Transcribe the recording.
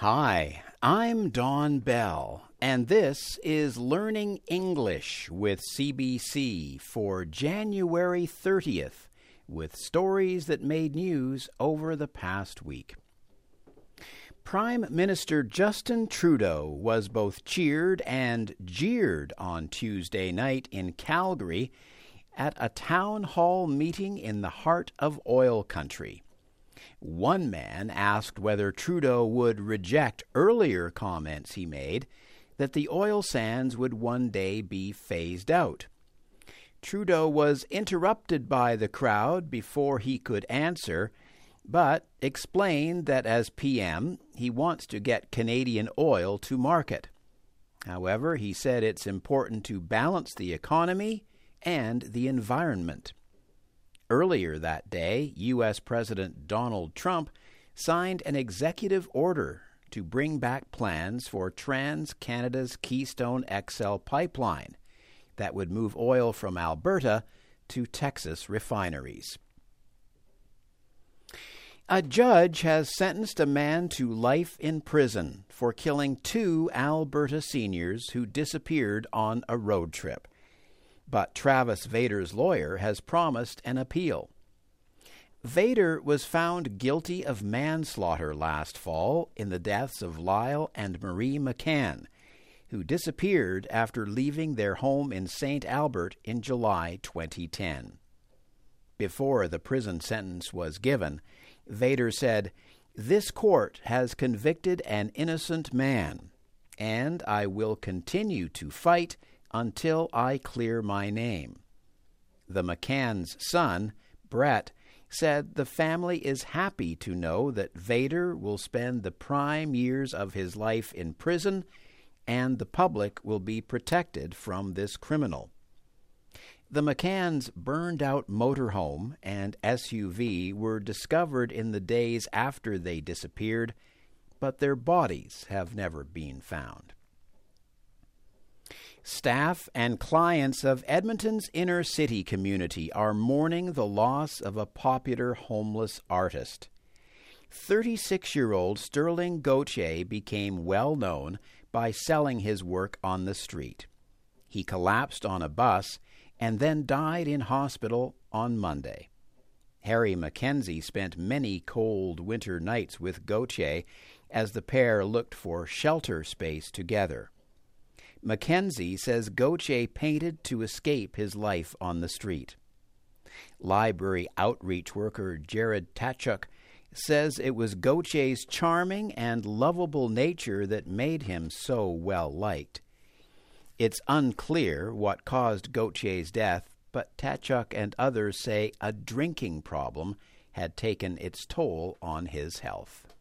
Hi, I'm Don Bell, and this is Learning English with CBC for January 30th, with stories that made news over the past week. Prime Minister Justin Trudeau was both cheered and jeered on Tuesday night in Calgary at a town hall meeting in the heart of oil country. One man asked whether Trudeau would reject earlier comments he made that the oil sands would one day be phased out. Trudeau was interrupted by the crowd before he could answer, but explained that as PM he wants to get Canadian oil to market. However, he said it's important to balance the economy and the environment. Earlier that day, U.S. President Donald Trump signed an executive order to bring back plans for Trans Canada's Keystone XL pipeline that would move oil from Alberta to Texas refineries. A judge has sentenced a man to life in prison for killing two Alberta seniors who disappeared on a road trip but Travis Vader's lawyer has promised an appeal. Vader was found guilty of manslaughter last fall in the deaths of Lyle and Marie McCann, who disappeared after leaving their home in St. Albert in July 2010. Before the prison sentence was given, Vader said, This court has convicted an innocent man, and I will continue to fight until I clear my name. The McCann's son, Brett, said the family is happy to know that Vader will spend the prime years of his life in prison and the public will be protected from this criminal. The McCanns' burned out motorhome and SUV were discovered in the days after they disappeared, but their bodies have never been found. Staff and clients of Edmonton's inner city community are mourning the loss of a popular homeless artist. 36 year old Sterling Gauthier became well known by selling his work on the street. He collapsed on a bus and then died in hospital on Monday. Harry Mackenzie spent many cold winter nights with Gauthier as the pair looked for shelter space together. Mackenzie says Gauthier painted to escape his life on the street. Library outreach worker Jared Tachuk says it was Gauthier's charming and lovable nature that made him so well liked. It's unclear what caused Gauthier's death, but Tachuk and others say a drinking problem had taken its toll on his health.